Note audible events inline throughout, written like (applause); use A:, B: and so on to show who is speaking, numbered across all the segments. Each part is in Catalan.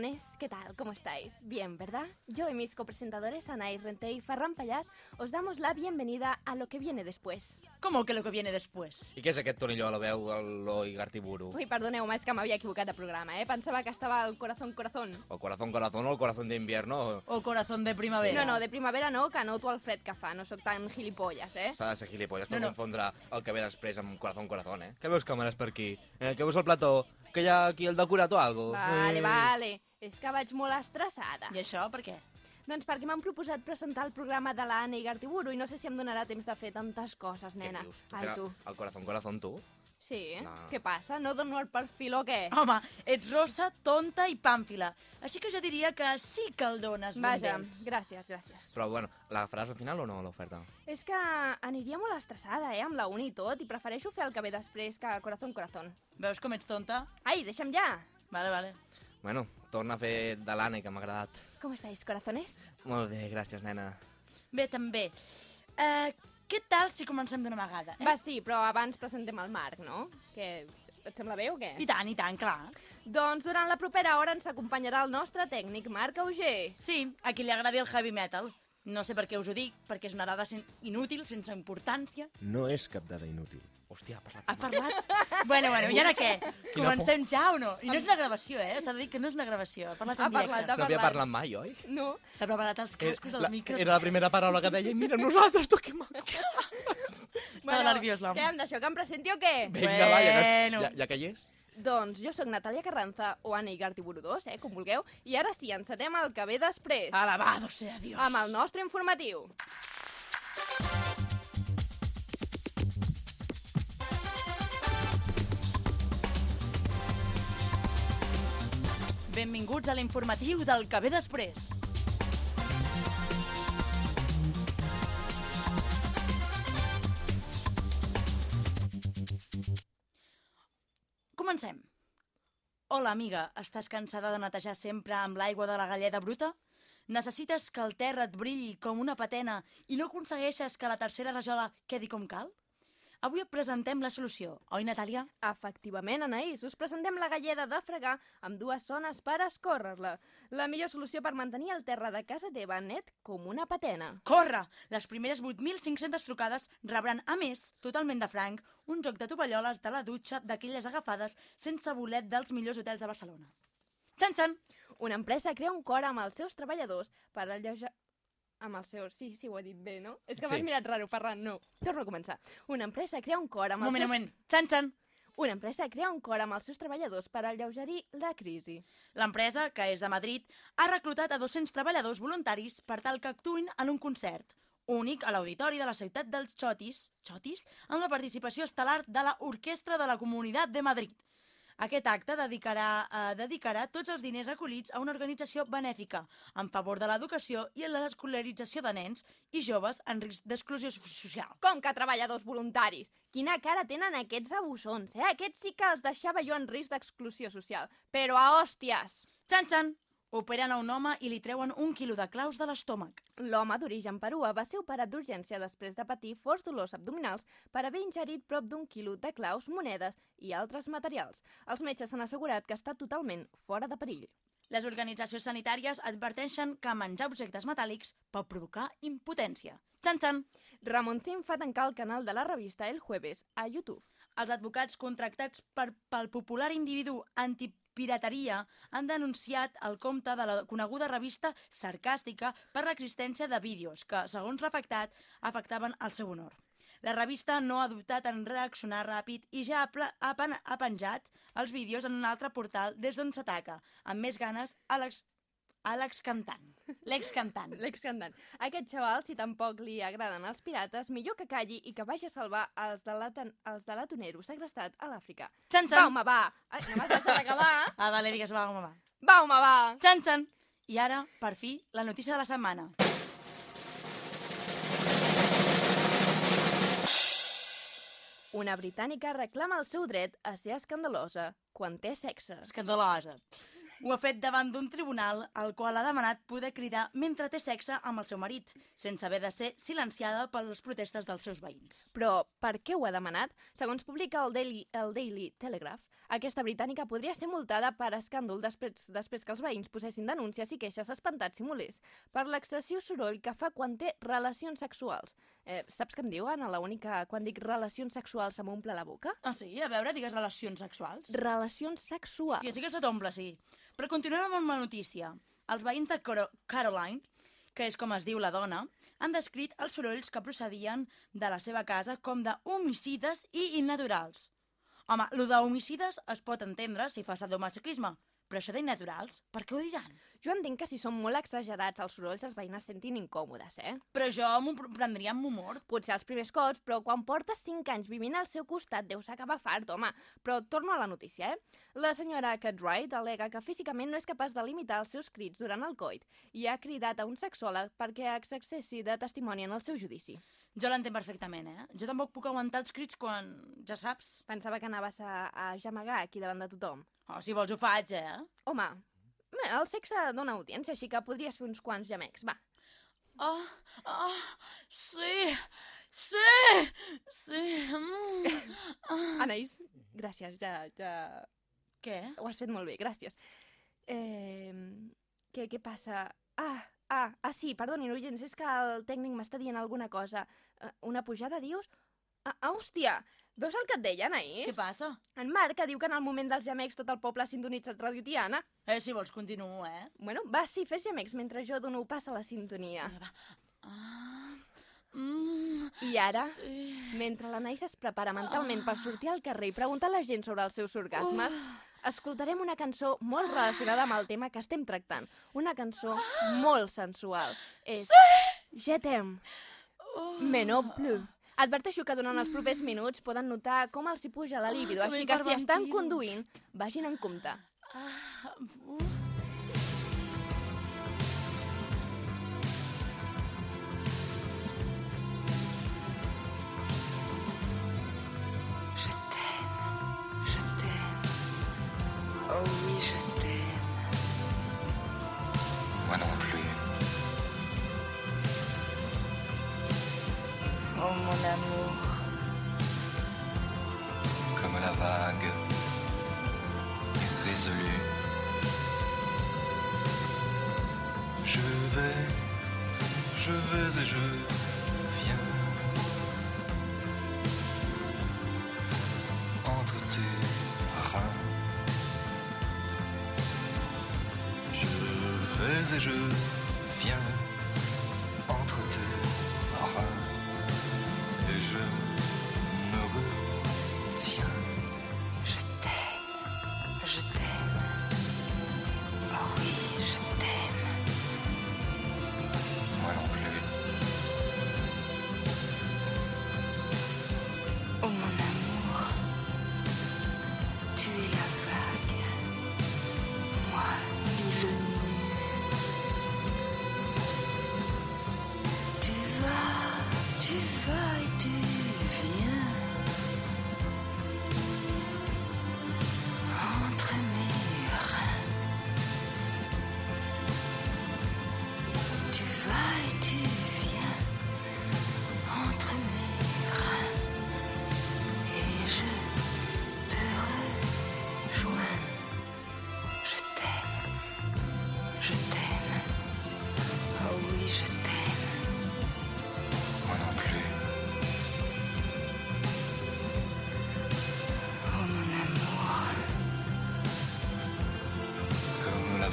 A: Corazones, ¿qué tal? ¿Cómo estáis? Bien, ¿verdad? Yo y mis copresentadores Anaí Rente y Ferran Pallás os damos la bienvenida a lo que viene después.
B: ¿Cómo que lo que viene después?
C: I què és aquest tornilló a la veu, l'Oi Gartiburu?
A: Ui, perdoneu-me, és que m'havia equivocat de programa, eh? Pensava que estava al corazón corazón.
C: El corazón corazón o el corazón de invierno?
B: O corazón de primavera?
A: No, no, de primavera no, que noto el fred que fa, no sóc tan gilipolles, eh?
C: S'ha de ser gilipolles per
B: No, no.
C: confondre el que ve després amb corazón corazón, eh? Què veus càmeres per aquí? Eh, què veus el plató? Que hi ha aquí el decorat o algo?
A: Vale,
C: eh...
A: vale. És que vaig molt estressada.
B: I això per què?
A: Doncs perquè m'han proposat presentar el programa de l'Anna i Gartiburu i no sé si em donarà temps de fer tantes coses,
C: Què
A: nena.
C: dius? Tu
A: Ai, tu.
C: El corazón corazón, tu?
A: Sí?
C: No.
A: Què passa? No dono el perfil o què?
B: Home, ets rossa, tonta i pàmfila. Així que jo diria que sí que el dones ben
A: Vaja,
B: bé.
A: gràcies, gràcies.
C: Però, bueno, la faràs al final o no, l'oferta?
A: És que aniria molt estressada, eh, amb la uni i tot, i prefereixo fer el que ve després que corazón, corazón.
B: Veus com ets tonta?
A: Ai, deixa'm ja!
B: Vale, vale.
C: Bueno, torna a fer de l'Anna, que m'ha agradat.
A: Com estáis, corazones?
C: Molt bé, gràcies, nena.
B: Bé, també. Uh, què tal si comencem d'una vegada? Eh?
A: Va, sí, però abans presentem el Marc, no? Que et sembla bé o què?
B: I tant, i tant, clar.
A: Doncs durant la propera hora ens acompanyarà el nostre tècnic, Marc Auger.
B: Sí, a qui li agradi el heavy metal. No sé per què us ho dic, perquè és una dada sen inútil, sense importància.
D: No és cap dada inútil.
C: Hòstia, ha parlat...
B: Ha parlat? bueno, bueno, i ara què?
C: Quina
B: Comencem ja o no? I no és una gravació, eh? S'ha de dir que no és una gravació. Ha parlat
A: Ha
B: en directe.
A: parlat, ha
C: No havia
A: parlat.
C: mai, oi?
A: No.
B: S'ha preparat els cascos al
C: la,
B: micro.
C: era la primera paraula que deia i mira nosaltres, tu que maco.
B: Estava nerviós, l'home.
A: Què, em deixeu que em presenti o què?
C: Vinga, va, ja,
B: Bueno.
C: que, ja, ja que hi és.
A: Doncs jo sóc Natàlia Carranza, o Anna Igartiburu 2, eh, com vulgueu, i ara sí, encetem el que ve després,
B: Alabado sea Dios.
A: amb el nostre informatiu.
B: Benvinguts a l'informatiu del que ve després. Comencem. Hola, amiga. Estàs cansada de netejar sempre amb l'aigua de la galleda bruta? Necessites que el terra et brilli com una patena i no aconsegueixes que la tercera rajola quedi com cal? Avui presentem la solució, oi, Natàlia?
A: Efectivament, Anaïs, us presentem la galleda de fregar amb dues zones per escórrer-la. La millor solució per mantenir el terra de casa teva net com una patena.
B: Corre! Les primeres 8.500 trucades rebran, a més, totalment de franc, un joc de tovalloles de la dutxa d'aquelles agafades sense bolet dels millors hotels de Barcelona. Txan, txan!
A: Una empresa crea un cor amb els seus treballadors per alleujar... Amb els seus... Sí, sí, ho he dit bé, no? És que
C: Sí.
A: m'has mirat raro, Ferran, no. Torno a començar. Una empresa crea un cor amb els
B: moment,
A: seus...
B: moment. Txan, txan!
A: Una empresa crea un cor amb els seus treballadors per alleugerir la crisi.
B: L'empresa, que és de Madrid, ha reclutat a 200 treballadors voluntaris per tal que actuïn en un concert únic a l'auditori de la ciutat dels Xotis, Xotis, amb la participació estel·lar de la Orquestra de la Comunitat de Madrid. Aquest acte dedicarà, eh, dedicarà tots els diners recollits a una organització benèfica en favor de l'educació i en l'escolarització de nens i joves en risc d'exclusió so- social.
A: Com que treballadors voluntaris? Quina cara tenen aquests abussons, eh? Aquests sí que els deixava jo en risc d'exclusió social. Però a hòsties!
B: Txan, txan! Operen a un home i li treuen un quilo de claus de l'estómac.
A: L'home d'origen perua va ser operat d'urgència després de patir forts dolors abdominals per haver ingerit prop d'un quilo de claus, monedes i altres materials. Els metges han assegurat que està totalment fora de perill.
B: Les organitzacions sanitàries adverteixen que menjar objectes metàl·lics pot provocar impotència. Txan, txan!
A: Ramoncín fa tancar el canal de la revista El Jueves a YouTube.
B: Els advocats contractats per, pel popular individu antipirateria han denunciat el compte de la coneguda revista sarcàstica per l'existència de vídeos que, segons l'afectat, afectaven el seu honor. La revista no ha dubtat en reaccionar ràpid i ja ha, ha, pen ha penjat els vídeos en un altre portal des d'on s'ataca, amb més ganes, a l'excantant. L'ex-cantant.
A: L'excantant. Aquest xaval, si tampoc li agraden els pirates, millor que calli i que vagi a salvar els de, la, els de l'atonero segrestat a l'Àfrica.
B: Xan,
A: Va,
B: xan.
A: home, va! Ai, no m'has deixat acabar!
B: Ah, vale, digues, va, home, va.
A: Va, home, va!
B: Xan, xan. I ara, per fi, la notícia de la setmana.
A: Una britànica reclama el seu dret a ser escandalosa quan té sexe.
B: Escandalosa. Ho ha fet davant d'un tribunal al qual ha demanat poder cridar mentre té sexe amb el seu marit, sense haver de ser silenciada per les protestes dels seus veïns.
A: Però per què ho ha demanat? Segons publica el Daily, el Daily Telegraph, aquesta britànica podria ser multada per escàndol després, després que els veïns posessin denúncies i queixes espantats i molers per l'excessiu soroll que fa quan té relacions sexuals. Eh, saps què em diuen a la única quan dic relacions sexuals se m'omple la boca?
B: Ah, sí? A veure, digues relacions sexuals.
A: Relacions sexuals.
B: Sí, sí que se t'omple, sí. Però continuem amb la notícia. Els veïns de Coro Caroline, que és com es diu la dona, han descrit els sorolls que procedien de la seva casa com de homicides i innaturals. Home, lo d'homicides es pot entendre si fa sadomasoquisme, però això d'innaturals, per què ho diran?
A: Jo entenc que si són molt exagerats els sorolls els veïnes es sentin incòmodes, eh?
B: Però jo m'ho pr- prendria amb humor.
A: Potser els primers cops, però quan portes 5 anys vivint al seu costat deus acabar fart, home. Però torno a la notícia, eh? La senyora Cartwright alega que físicament no és capaç de limitar els seus crits durant el coit i ha cridat a un sexòleg perquè exercessi de testimoni en el seu judici.
B: Jo l'entenc perfectament, eh? Jo tampoc puc aguantar els crits quan, ja saps,
A: Pensava que anaves a, a gemegar aquí davant de tothom.
B: oh, si vols ho faig, eh?
A: Home, bé, el sexe dona audiència, així que podries fer uns quants gemecs, va.
B: Oh, oh, sí, sí, sí. Mm. (laughs) Ah.
A: Anaïs, gràcies, ja, ja...
B: Què?
A: Ho has fet molt bé, gràcies. Eh, què, què passa? Ah, ah, ah, sí, perdonin, oients, és que el tècnic m'està dient alguna cosa. Eh, una pujada, dius? Ah, ah, hòstia, veus el que et deien ahir?
B: Què passa?
A: En Marc, que diu que en el moment dels gemecs tot el poble ha sintonitzat Radio Tiana.
B: Eh, si vols continuo, eh?
A: Bueno, va, sí, fes gemecs mentre jo dono pas a la sintonia.
B: Vinga, va. Ah, mm,
A: I ara,
B: sí.
A: mentre l'Anaïs es prepara mentalment per sortir al carrer i preguntar a la gent sobre els seus orgasmes, escoltarem una cançó molt relacionada amb el tema que estem tractant. Una cançó molt sensual. És Je t'aime,
B: Oh.
A: mais non plus. Adverteixo que durant els propers minuts poden notar com els hi puja la libido,
B: que
A: així que si estan conduint, vagin en compte.
B: Ah, uh.
E: Moi non plus.
F: Oh mon amour,
E: Comme la vague, irrésolue. Je vais, je vais et je viens. Et je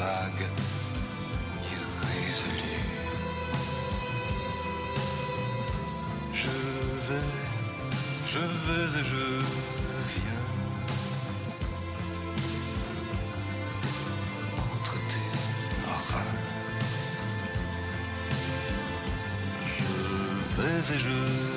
F: vague. Je
E: vais, je vais et je viens. Entre tes reins. Je vais et je